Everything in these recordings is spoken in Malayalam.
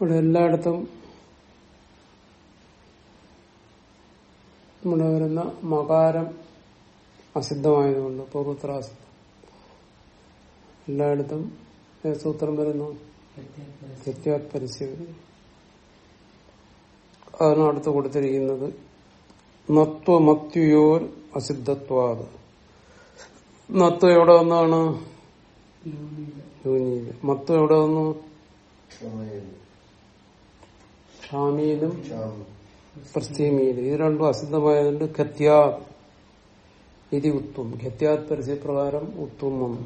ഇവിടെ എല്ലായിടത്തും ഇവിടെ വരുന്ന മകാരം അസിദ്ധമായതുകൊണ്ട് പൂർവത്രാസിദ്ധം എല്ലായിടത്തും ഏത് സൂത്രം വരുന്നു? പരസ്യം അതാണ് അടുത്ത് കൊടുത്തിരിക്കുന്നത് നത്വമത്യുയോർ അസിദ്ധത്വാത് നത്വ എവിടെ വന്നാണ്? മത്വം എവിടെ വന്നു? ക്ഷാമിയിലും പ്രസ്ഥീമിയിലും ഇത് രണ്ടും അസിദ്ധമായതുകൊണ്ട് ഖത്യാ ഇതി ഉത്തും ഖത്യാത് പരസ്യപ്രകാരം ഉത്വം വന്നു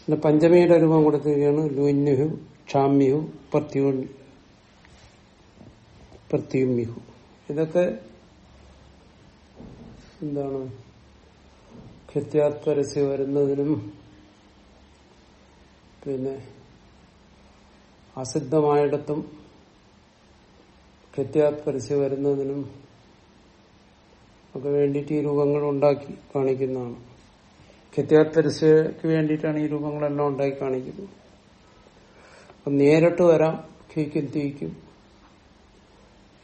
പിന്നെ പഞ്ചമിയുടെ രൂപം കൊടുക്കുകയാണ്. ലുന്യുഹു ക്ഷാമ്യു പ്രത്യു പ്രത്യുമ്യഹു. ഇതൊക്കെ എന്താണ്? ഖത്യാത് പരസ്യ വരുന്നതിനും പിന്നെ അസിദ്ധമായിടത്തും ഖത്യാത് പരസ്യ വരുന്നതിനും ഒക്കെ വേണ്ടിയിട്ട് ഈ രൂപങ്ങൾ ഉണ്ടാക്കി കാണിക്കുന്നതാണ്. ഖത്യാത് പരസ്യക്ക് വേണ്ടിയിട്ടാണ് ഈ രൂപങ്ങളെല്ലാം ഉണ്ടാക്കി കാണിക്കുന്നത്. അപ്പം നേരിട്ട് വരാം ഖീക്കും തീക്കും.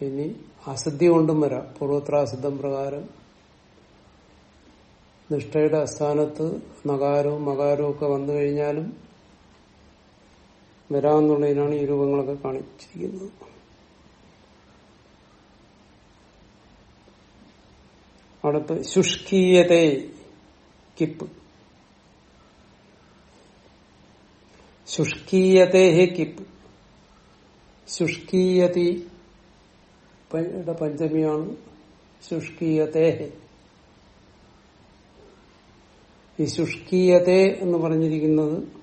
ഇനി അസിദ്ധി കൊണ്ടും വരാം. പൂർവത്രാസിദ്ധം പ്രകാരം നിഷ്ഠയുടെ അസ്ഥാനത്ത് നകാരവും മകാരവും ഒക്കെ വന്നു കഴിഞ്ഞാലും വരാമെന്നുള്ളതിനാണ് ഈ രൂപങ്ങളൊക്കെ കാണിച്ചിരിക്കുന്നത്. അടുത്ത് ശുഷ്കീയതേ കിപ്പ്. ശുഷ്കീയതേ കിപ്പ്. ശുഷ്കീയതി പഞ്ചമിയാണ്. ശുഷ്കീയതേ ഈ ശുഷ്കീയതേ എന്ന് പറഞ്ഞിരിക്കുന്നത്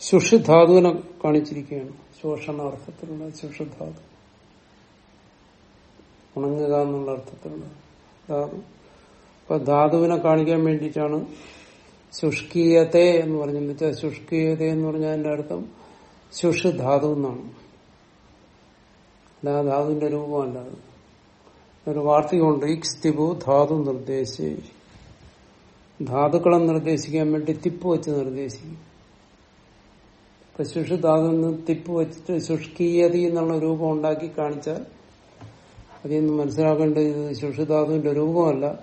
ശുഷിധാതുവിനെ കാണിച്ചിരിക്കുകയാണ്. ശോഷണാർത്ഥത്തിലുള്ള ശുഷിധാതു. ഉണങ്ങുക എന്നുള്ള അർത്ഥത്തിലുള്ള ധാതു അപ്പൊ ധാതുവിനെ കാണിക്കാൻ വേണ്ടിയിട്ടാണ് ശുഷ്കീയത്തെ എന്ന് പറഞ്ഞെന്ന് ശുഷ്കീയത എന്ന് പറഞ്ഞാൽ അതിന്റെ അർത്ഥം ശുഷ് ധാതു എന്നാണ്. അല്ല ധാതുവിന്റെ രൂപമല്ല ഒരു വാർത്തയുണ്ട് ഇക്സ്തിബു ധാതു നിർദ്ദേശി. ധാതുക്കളെ നിർദ്ദേശിക്കാൻ വേണ്ടി തിപ്പ് വെച്ച് നിർദ്ദേശിക്കും ശുഷ് ധാതു തിപ്പ് വെച്ചിട്ട് ശുഷ്കീയതി എന്നുള്ള രൂപം ഉണ്ടാക്കി കാണിച്ചാൽ അതിൽ നിന്ന് മനസ്സിലാക്കേണ്ടത് ഇത് ശുഷുധാതുവിന്റെ രൂപമല്ല.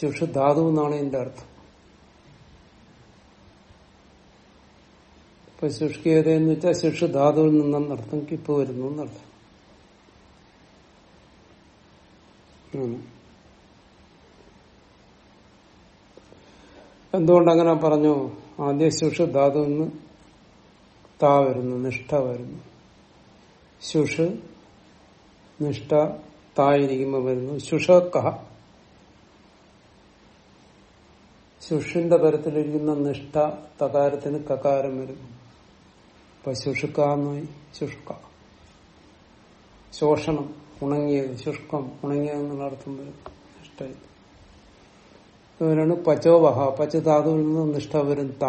ശുഷുധാതു എന്നാണ് ഇതിന്റെ അർത്ഥം. ഇപ്പൊ ശുഷ്കീയത എന്ന് വെച്ചാൽ ശുഷുധാതുവിൽ നിന്നർത്ഥം കിപ്പ് വരുന്നു എന്നർത്ഥം. അങ്ങനെ പറഞ്ഞു? ആദ്യ ശുഷുധാതു നിന്ന് താ വരുന്നു നിഷ്ഠ വരുന്നു. ശുഷ് നിഷ്ഠ തായിരിക്കുമ്പോ വരുന്നു. ശുഷക്ക ശുഷിന്റെ പരത്തിലിരിക്കുന്ന നിഷ്ഠ തകാരത്തിന് കകാരം വരും. ഇപ്പൊ ശുഷുക്ക എന്നായി ശുഷ്ക. ശോഷണം ഉണങ്ങിയത് ശുഷ്കം ഉണങ്ങിയത് എന്നുള്ള അർത്ഥം വരും. നിഷ്ഠ ഇവരാണ് പച്ചോവഹ പച്ച ധാതുവിൽ നിന്ന് നിഷ്ഠ വരും ത.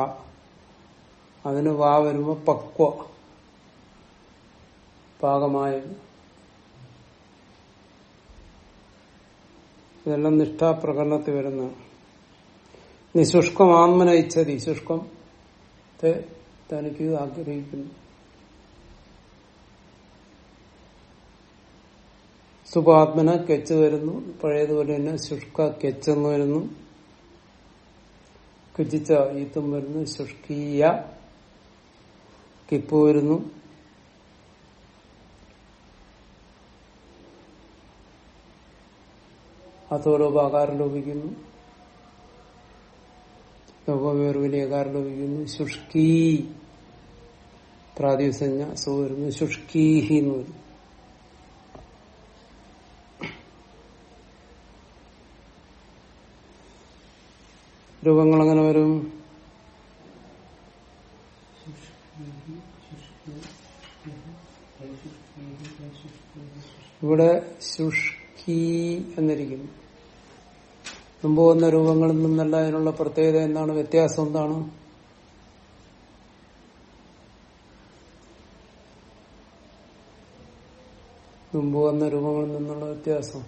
അതിന് വാ വരുമ്പോ പക്വ. പാകമായത്. ഇതെല്ലാം നിഷ്ഠാപ്രകടനത്തിൽ വരുന്ന നിശുഷ്കം ആത്മന ഇച്ഛതി തനിക്ക് ആഗ്രഹിക്കുന്നു. സുഖാത്മന കെച്ച് വരുന്നു. പഴയതുപോലെ തന്നെ ശുഷ്ക കെച്ചെന്ന് വരുന്നു. കുജിച്ച ഈത്തും വരുന്നു. ശുഷ്കീയ കിപ്പ് വരുന്നു. അതോലോപാകാരം ലോപിക്കുന്നു ലോകവേർവിലേകാരം ലോപിക്കുന്നു ശുഷ്കീ. പ്രാതിസഞ്ജ സോ വരുന്നു. ശുഷ്കീഹി എന്ന് വരും. രൂപങ്ങൾ അങ്ങനെ വരും? ഇവിടെ ശുഷ്കീ എന്നിരിക്കുന്നു. മുമ്പ് വന്ന രൂപങ്ങളിൽ നിന്നല്ല അതിനുള്ള പ്രത്യേകത എന്താണ്? വ്യത്യാസം എന്താണ്? മുമ്പ് വന്ന രൂപങ്ങളിൽ നിന്നുള്ള വ്യത്യാസം.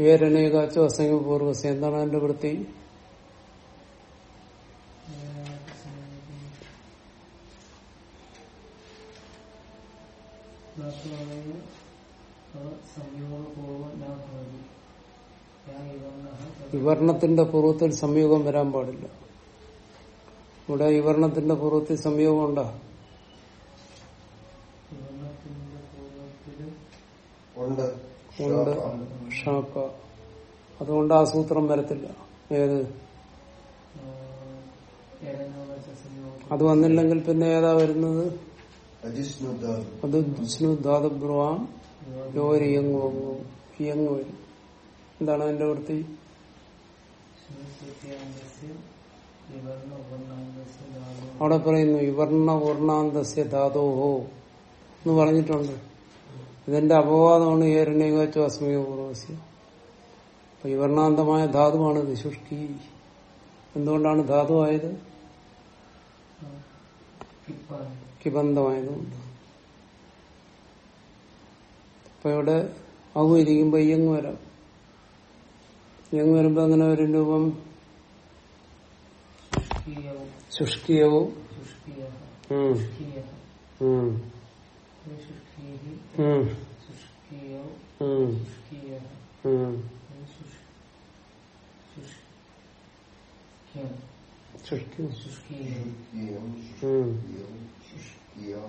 ഏരനേകാച്ചോ അസംഖ്യ പൂർവസ എന്താണ് അതിന്റെ വൃത്തി? വിവർണത്തിന്റെ പൂർവത്തിൽ സംയോഗം വരാൻ പാടില്ല. ഇവിടെ വിവർണത്തിന്റെ പൂർവത്തിൽ സംയോഗം ഉണ്ടോ? അതുകൊണ്ട് ആ സൂത്രം വരത്തില്ല. ഏത്? അത് വന്നില്ലെങ്കിൽ പിന്നെ ഏതാ വരുന്നത്? അത് വിഷ്ണു ധാതുബ്രുവാം ലോരി ഇയങ്ങു വങ്ങും ഇയങ്ങു വരും എന്താണ് അതിന്റെ വൃത്തി അവിടെ പറയുന്നു വിവർണ പൂർണാന്തസ്യ ധാതോഹോ എന്ന് പറഞ്ഞിട്ടുണ്ട്. ഇതിന്റെ അപവാദമാണ് ഏരണ്യകാച്ചു അസ്മിക പൂർവസ്യ അപ്പൊ വിവർണാന്തമായ ധാതുവാണ് വിശുഷ്ടി. എന്തുകൊണ്ടാണ് ധാതു ആയത് കിബന്ധമായതുകൊണ്ട്. അപ്പൊ ഇവിടെ അഹു ഇരിക്കുമ്പോ ഇയങ്ങ് വരാം. ഇയങ്ങ് വരുമ്പോ അങ്ങനെ ഒരു രൂപം ശുഷ്കിയവും ശുഷ്കിയോ ഉം. ശുഷ്കി ശുഷ്കിയം ഉം. ശുഷ്കിയാൻ ഉം, ഉം, ഉം, ഉം.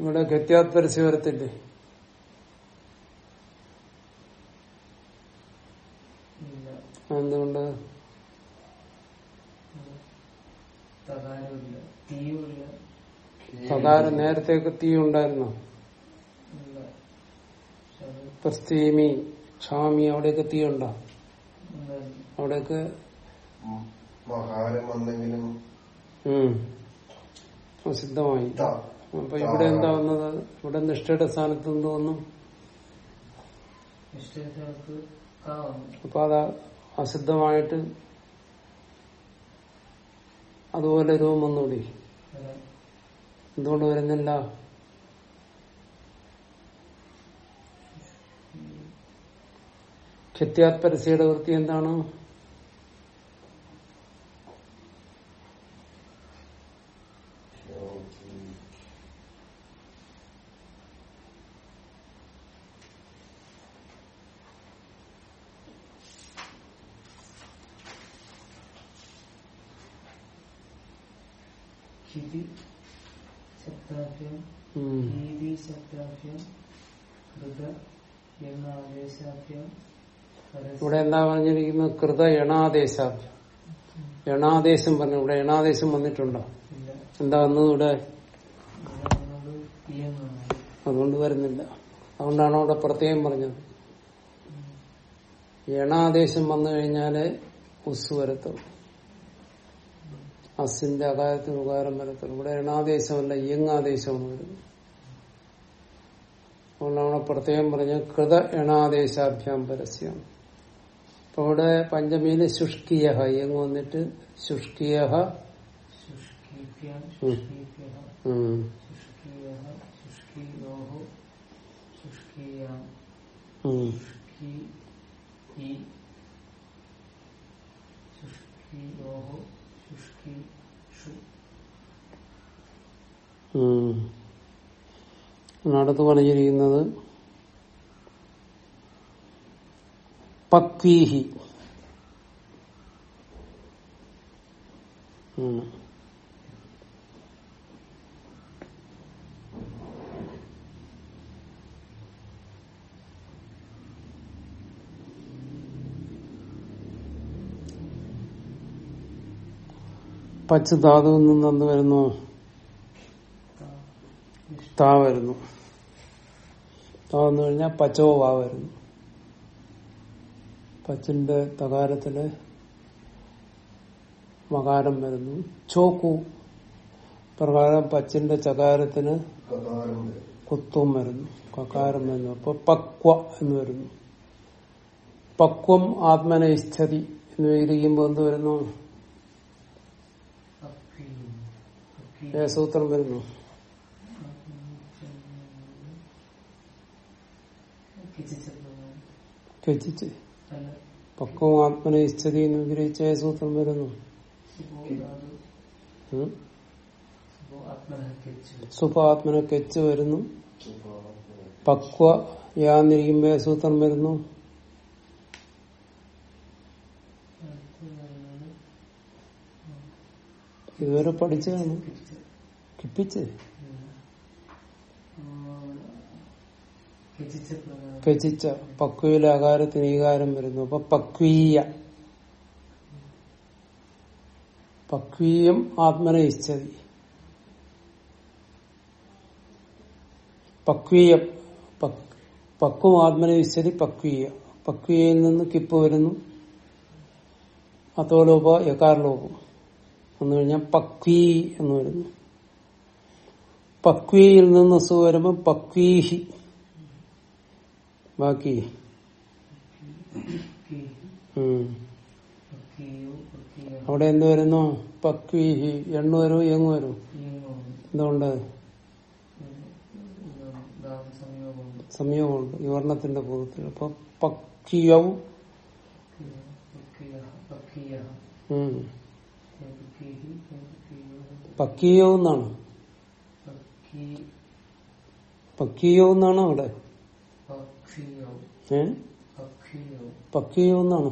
ഇവിടെ ഗത്യാത് പരസ്യം വരത്തില്ലേ എന്തുകൊണ്ട് തകാരം നേരത്തെയൊക്കെ തീ ഉണ്ടായിരുന്നോ പ്രസ്തീമി ക്ഷാമി അവിടെയൊക്കെ തീ ഉണ്ടോ ഉണ്ടായിരുന്നു. അവിടെയൊക്കെ ത. അപ്പൊ ഇവിടെ എന്താ വന്നത്? ഇവിടെ നിഷ്ഠയുടെ സ്ഥാനത്ത് എന്ത് വന്നു? അപ്പൊ അത് അസിദ്ധമായിട്ട് അതുപോലെ രൂപം വന്നുകൂടി എന്തുകൊണ്ട് വരുന്നില്ല? ഖത്യാത് പരസ്യയുടെ വൃത്തി എന്താണ്? ശബ്ദാഭ്യം എന്ന പരസ്യ- ഇവിടെ എന്താ പറഞ്ഞിരിക്കുന്നത്? കൃത എണാദേശ. എണാദേശം പറഞ്ഞു. ഇവിടെ എണാദേശം വന്നിട്ടുണ്ടോ? എന്താ വന്നത് ഇവിടെ? അതുകൊണ്ട് വരുന്നില്ല. അതുകൊണ്ടാണ് അവിടെ പ്രത്യേകം പറഞ്ഞത്. എണാദേശം വന്നു കഴിഞ്ഞാൽ ഉസ് വരത്തുള്ളൂ. അസിന്റെ അകാരത്തിന് ഉപകാരം വരത്തുള്ളൂ. ഇവിടെ എണാദേശമല്ല ഇയങ്ങാദേശമാണ് വരുന്നത്. അതുകൊണ്ടാണ് പ്രത്യേകം പറഞ്ഞത്. കൃത എണാദേശാഭ്യാം പരസ്യം. അപ്പൊ ഇവിടെ പഞ്ചമിയിൽ ശുഷ്കിയ എങ്ങ് വന്നിട്ട് ശുഷ്കിയ അടുത്ത് ശുഷ്കീഭ്യഃ ശുഷ്കീയഃ ശുഷ്കീയോഃ ശുഷ്കീയാം ശുഷ്കീ ഈ ശുഷ്കീയോഃ ശുഷ്കീഷു അടുത്ത് പറഞ്ഞിരിക്കുന്നത് പക്വീഹി. പച്ച ധാതുവിൽ നിന്ന് എന്ത് വരുന്നു. താ വരുന്നു. താ വന്നു കഴിഞ്ഞാൽ പച്ചോ വാ വരുന്നു. പച്ചിന്റെ തകാരത്തിൽ മകാരം വരുന്നു. ചോക്കു പ്രകാരം പച്ചിന്റെ ചകാരത്തിന്. കുത്വം വരുന്നു. കകാരം വരുന്നു. അപ്പൊ പക്വ എന്ന് വരുന്നു. പക്വം ആത്മനൈസ്ഥതി എന്ന് വിഗ്രഹിക്കുമ്പോ എന്ത് വരുന്നു? സൂത്രം വരുന്നു. കിച്ചിച്ചപ്രകാരം ത്യജിച്ച് ആത്മനെ സ്ഥിതി എന്ന് വിഗ്രഹിച്ച സൂത്രം വരുന്നു. സുപാത്മന കെച്ച് വരുന്നു. പക്വ യാന്നിരിക്കുമ്പോ സൂത്രം വരുന്നു. ഇതുവരെ പഠിച്ചതാണ്. കിപ്പിച്ച് കെച്ചിച്ച പക്വയിലെ അകാരത്തിന് ഈകാരം വരുന്നു. അപ്പൊ പക്വീയ. പക്വീയം ആത്മനയിസ്ഥതി പക്വീയം. പക്- പക്വം ഇച്ഛതി പക്വീയ. പക്വീയയിൽ നിന്ന് കിപ്പ് വരുന്നു. അതോലോപ യകാർലോപം എന്ന് കഴിഞ്ഞാൽ പക്വീ എന്ന് വരുന്നു. പക്വീയിൽ നിന്ന് സു വരുമ്പോ പക്വീഹി. ബാക്കി. പക്കിയോ പക്കിയ അവിടെ എന്ത് വരുന്നു? പക്വീഹി. എണ്ണ വരും എങ്ങ് വരും? എന്തുകൊണ്ട്? സംയോഗമുണ്ട് ഈ വർണത്തിന്റെ പൂർവത്തിൽ. അപ്പൊ പക്യവും പക്കിയ പക്കിയ പക്കിയോ പക്കീയവും എന്നാണ്. പക്കി പക്കീയവും എന്നാണ് അവിടെ? പക്കീയവും എന്നാണ്.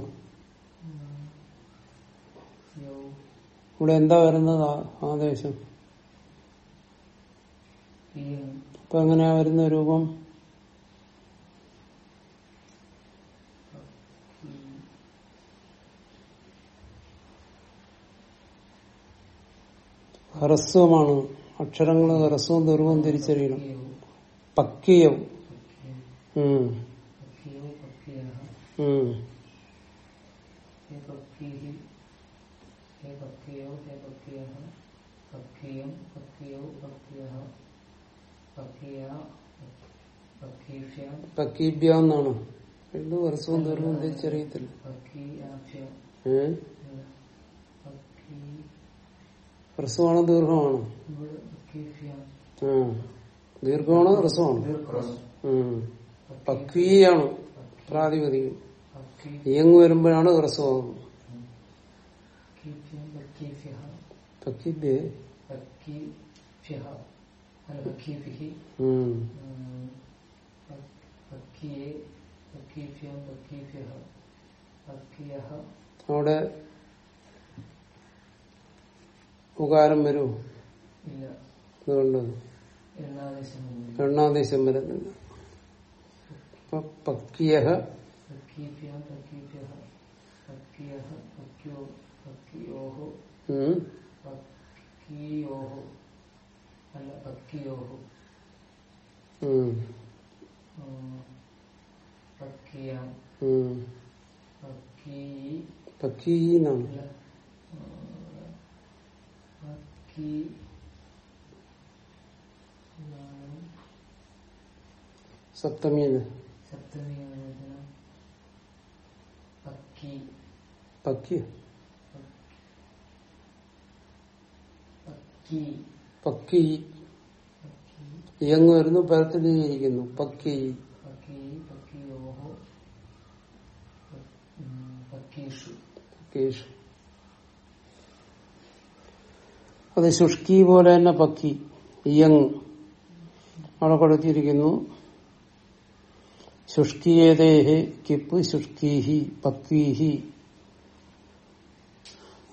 ഇവിടെ എന്താ വരുന്നത് ആദേശം അപ്പൊ എങ്ങനെയാ വരുന്ന രൂപം? ഹ്രസ്വമാണ് അക്ഷരങ്ങൾ ഹ്രസ്വവും ദീർഘവും തിരിച്ചറിയണം. പക്കിയവും പക്കീഭ്യ എന്നാണ് രണ്ടും ഹ്രസ്വവും ദീർഘവും തിരിച്ചറിയത്തില്ല ഹ്രസ്വമാണോ ദീർഘമാണോ? ദീർഘമാണോ ഹ്രസ്വമാണോ. പക്വീയാണ് പ്രാതിപതികം ഇയങ്ങു വരുമ്പോഴാണ് ഹ്രസ്വമാകുന്നത് അവിടെ ഉകാരം വരൂ. ഇല്ല. അതുകൊണ്ട് എണ്ണാദേശം വരുന്നില്ല അപ്പൊ പക്കിയ പക്കീഭ്യം പക്കീഭ്യ പക്കിയ. പക്കിയാം സപ്തമി പക്കി. പക്കി. പക്കി. ഇയങ്ങ് വരുന്നു പക്കി. അത് ശുഷ്കി പോലെ തന്നെ പക്കി. ഇയങ് അവിടെ കൊടുത്തിരിക്കുന്നു. ശുഷ്കിയേതേഹി കിപ്പ് ശുഷ്കീഹി പക്വീഹി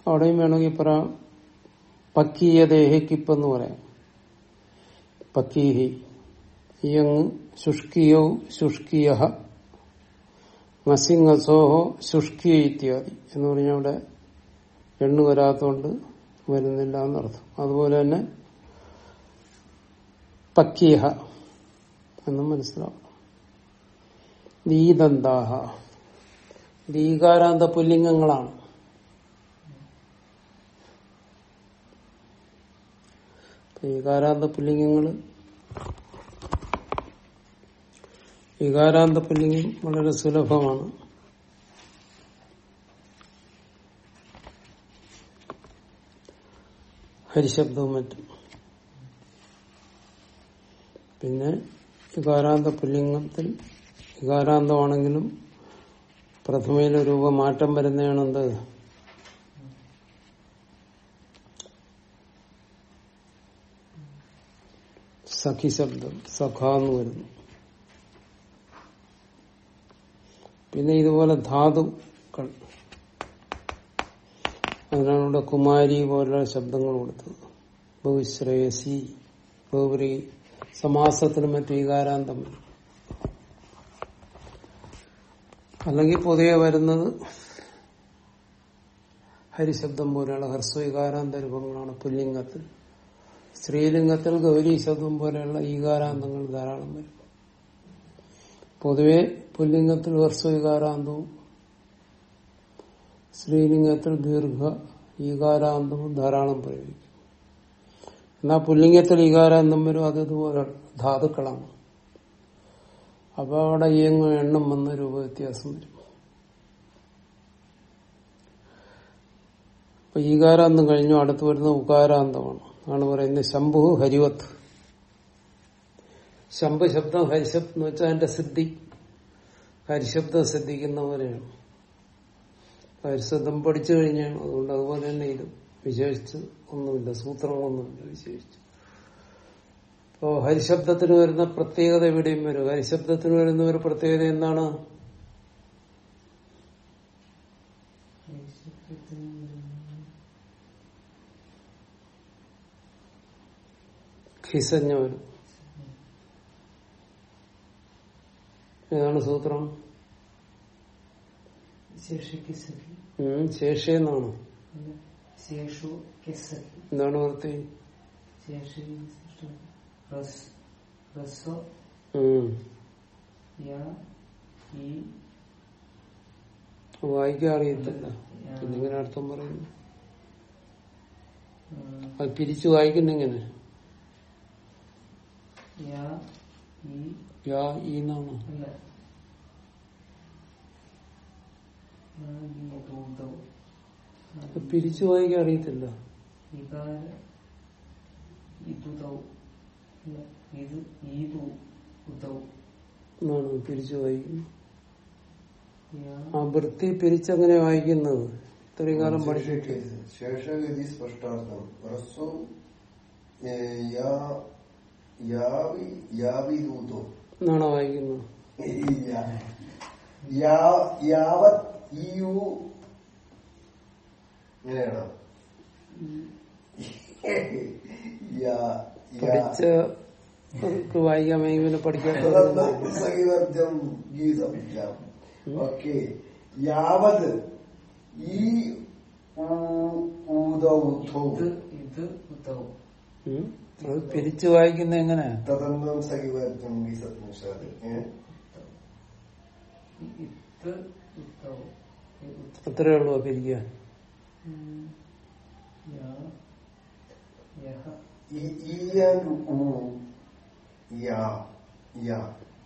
അവിടെയും വേണമെങ്കിൽ പറയാം പക്കീയതേഹ് കിപ്പ് എന്ന് പറയാം. പക്കീഹി. യങ് ശുഷ്കിയോ ശുഷ്കിയ ngസിംഗസോഹോ ശുഷ്കിയ ഇത്യാദി എന്ന് പറഞ്ഞാൽ അവിടെ എണ്ണു വരാത്തോണ്ട് വരുന്നില്ല എന്നർത്ഥം. അതുപോലെ തന്നെ പക്കിയഹ എന്നും മനസ്സിലാവും. ദീദന്താഹ ദീകാരാന്ത പുല്ലിംഗങ്ങളാണ്. ഈകാരാന്ത പുല്ലിംഗങ്ങൾ വികാരാന്ത പുല്ലിംഗം വളരെ സുലഭമാണ്. ഹരിശബ്ദവും മറ്റും. പിന്നെ വികാരാന്ത പുല്ലിംഗത്തിൽ വികാരാന്തമാണെങ്കിലും പ്രഥമയിലെ രൂപ മാറ്റം വരുന്നതാണ് എന്ത് സഖി ശബ്ദം സഖ എന്ന് വരുന്നു. പിന്നെ ഇതുപോലെ ധാതുക്കൾ. അതിനാണ് ഇവിടെ കുമാരി പോലുള്ള ശബ്ദങ്ങൾ കൊടുത്തത്. ബഹുശ്രേയസി ബഹുപരി സമാസത്തിനും മറ്റു വികാരാന്തം വരും അല്ലെങ്കിൽ പൊതുവെ വരുന്നത് ഹരിശബ്ദം പോലെയുള്ള ഹർസ്വീകാരാന്ത രൂപങ്ങളാണ് പുല്ലിംഗത്തിൽ. സ്ത്രീലിംഗത്തിൽ ഗൗരി ശബ്ദം പോലെയുള്ള ഈകാരാന്തങ്ങൾ ധാരാളം വരും. പൊതുവെ പുല്ലിംഗത്തിൽ ഹർസ്വീകാരാന്തവും സ്ത്രീലിംഗത്തിൽ ദീർഘ ഈകാരാന്തവും ധാരാളം പ്രയോഗിക്കും. എന്നാൽ പുല്ലിംഗത്തിൽ ഈകാരാന്തം വരും അത് ധാതുക്കളാണ്. അപ്പൊ അവിടെ ഇയങ്ങും എണ്ണം വന്ന രൂപ വ്യത്യാസം വരും. അപ്പൊ ഈകാരാന്തം കഴിഞ്ഞു അടുത്ത് വരുന്ന ഉകാരാന്തമാണ്. ആണ് പറയുന്നത് ശംഭു ഹരിവത്ത് ശംഭു ശബ്ദം ഹരിശബ്ദം എന്ന് വെച്ചാൽ അതിന്റെ സിദ്ധി. ഹരിശബ്ദം സിദ്ധിക്കുന്ന പോലെയാണ്. ഹരിശബ്ദം പഠിച്ചു കഴിഞ്ഞാണ്. അതുകൊണ്ട് അതുപോലെ തന്നെ ഇത് വിശേഷിച്ച് ഒന്നുമില്ല. സൂത്രങ്ങളൊന്നുമില്ല വിശേഷിച്ച്. അപ്പോ ഹരിശബ്ദത്തിന് വരുന്ന പ്രത്യേകത എവിടെയും വരും. ഹരിശബ്ദത്തിന് വരുന്ന ഒരു പ്രത്യേകത എന്താണ്? ഖിസഞ്ഞ വരും. ഏതാണ് സൂത്രം? ശേഷു കിസഖി എന്താണ് വൃത്തി? ശേഷി വായിക്കാൻ അറിയത്തില്ല. പിന്നെ ഇങ്ങനെ അർത്ഥം പറയുന്നു? അത് പിരിച്ചു വായിക്കുന്നെങ്ങനെ? പിരിച്ചു വായിക്കാൻ അറിയത്തില്ല. ഇത് ഈതു എന്നാണ് വായിക്കുന്നത് യ ആ വൃത്തി പിരിച്ചങ്ങനെ വായിക്കുന്നത്? ഇത്രയും കാലം പഠിച്ചിട്ട്. ശേഷഗതി സ്പഷ്ടാർത്ഥം. എന്നാണ് വായിക്കുന്നത്? യാ- യാവത് ഇയു ഇങ്ങനെയാണോ? പഠിച്ച സഹിവർജം ഗീതമില്ലാം. ഓക്കെ യാവത് ഈ. അത് പിരിച്ചു വായിക്കുന്ന എങ്ങനെ? തദന്തം സഹിവർജം ഈ ഉത്- അത്രേ ഉള്ളൂ പിരിക്കാൻ.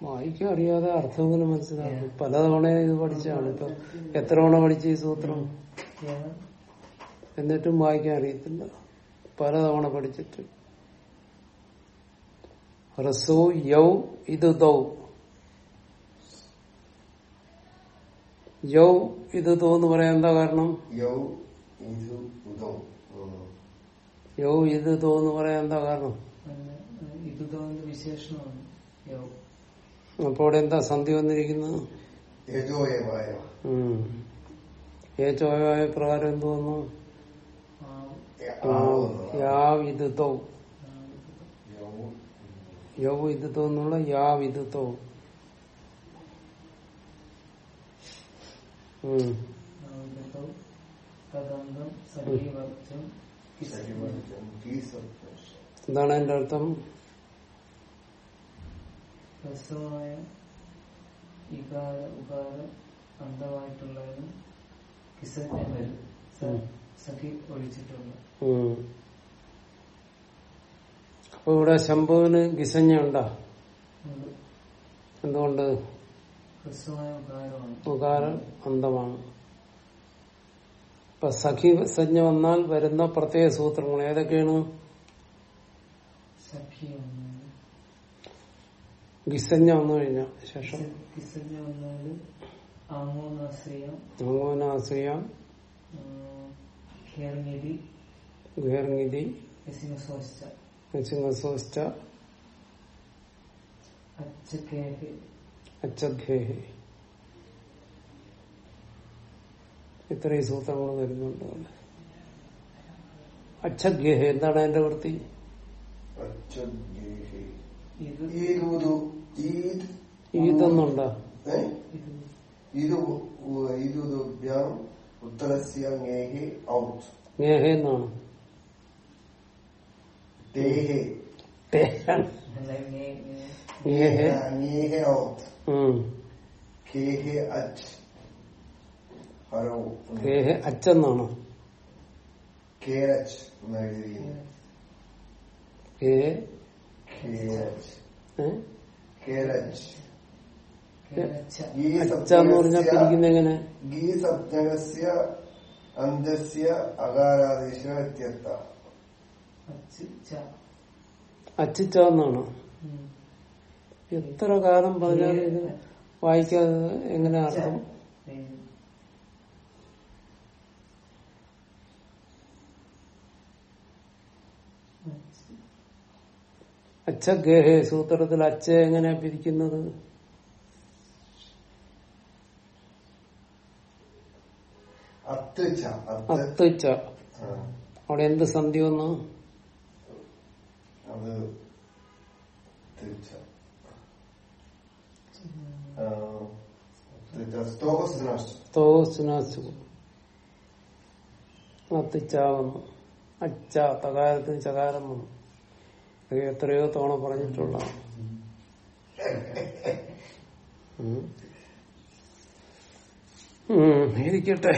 വായിക്കാൻ അറിയാതെ അർത്ഥമെങ്കിലും മനസ്സിലാക്കും പലതവണ ഇത് പഠിച്ചാണ് ഇപ്പൊ എത്ര തവണ പഠിച്ച ഈ സൂത്രം? എന്നിട്ടും വായിക്കാൻ അറിയത്തില്ല. പലതവണ പഠിച്ചിട്ട്. ഹ്രസ്വ യൗ ഇത് ദൗ യൗ ഇത് ദൗ എന്ന് പറയാൻ എന്താ കാരണം? യൗ ഇത് യൗ ഇത് തോന്നു എന്ന് പറയാൻ എന്താ കാരണം? ഇത് തോന്നുന്ന യൗ. അപ്പൊ അവിടെ എന്താ സന്ധി വന്നിരിക്കുന്നത്? യജോയമായ ഉം. ഏ ചോയമായ പ്രകാരം എന്ത് വന്നു? ആ യാവ് ഇത് ദൗ യൗ യൗ ഇത് ദൗ എന്നുള്ള യാവ് ഇത് ദൗ ഉം. എന്താണ് എന്റെ അർത്ഥം? ഹ്രസ്വമായ ഇകാര ഉകാര ഉം. സഖി ഒഴിച്ചിട്ടുണ്ട്. അപ്പൊ ഇവിടെ ശംഭുവിന് ഗിസഞ്ഞ ഉണ്ടോ. എന്തുകൊണ്ട്? ഉകാരം അന്തമാണ് അപ്പൊ ഇപ്പൊ സഖി സജ്ഞ വന്നാൽ വരുന്ന പ്രത്യേക സൂത്രങ്ങൾ ഏതൊക്കെയാണ്? ഗിസഞ്ജ വന്നു കഴിഞ്ഞ ശേഷം. വന്നാൽ ഇത്രയും സൂത്രങ്ങൾ വരുന്നുണ്ട്. അച്ഛഗേഹ എന്താണ് അതിന്റെ വൃത്തി? ഈതൊന്നുണ്ടോ ഗേഹ എന്നാണ്? ഇങ്ങനെ ഗേഹ ങ്ങേഹേ. ഔട്ട് ഉം. കേഹേ അച്ച് ഹരോ ഗേഹ അച്ഛന്നാണ് കേരച്ച് എന്ന് എഴുതിയിരിക്കുന്നു ഗേ കേരച്ച് ഏ? കേരച്ച് കേരച്ച ഈ അച്ഛ എന്ന് പറഞ്ഞാൽ പിരിക്കുന്ന എങ്ങനെ? ഗീ സപ്തകസ്യ അന്തസ്യ അകാരാദേശ വ്യത്യസ്ത. അച്ച് ച അച്ചിച്ചാന്നാണ് എത്ര കാലം പറഞ്ഞാലും ഇത് വായിക്കാതെ എങ്ങനെ അർത്ഥം? അച്ഛ ഗേഹേ സൂത്രത്തിൽ അച്ഛ എങ്ങനെ പിരിക്കുന്നത്? അത്ത് ച അത്ത് അവിടെ എന്ത് സന്ധി വന്നു? അത് തിരിച്ച സ്തോകസ് നഷ്ടം തോസ്നാസ്തു അത്തിച്ച വന്നു അച്ഛ തകാരത്തിന് ചകാരം വന്നു. എത്രയോ തവണ പറഞ്ഞിട്ടുള്ള ഇരിക്കട്ടെ.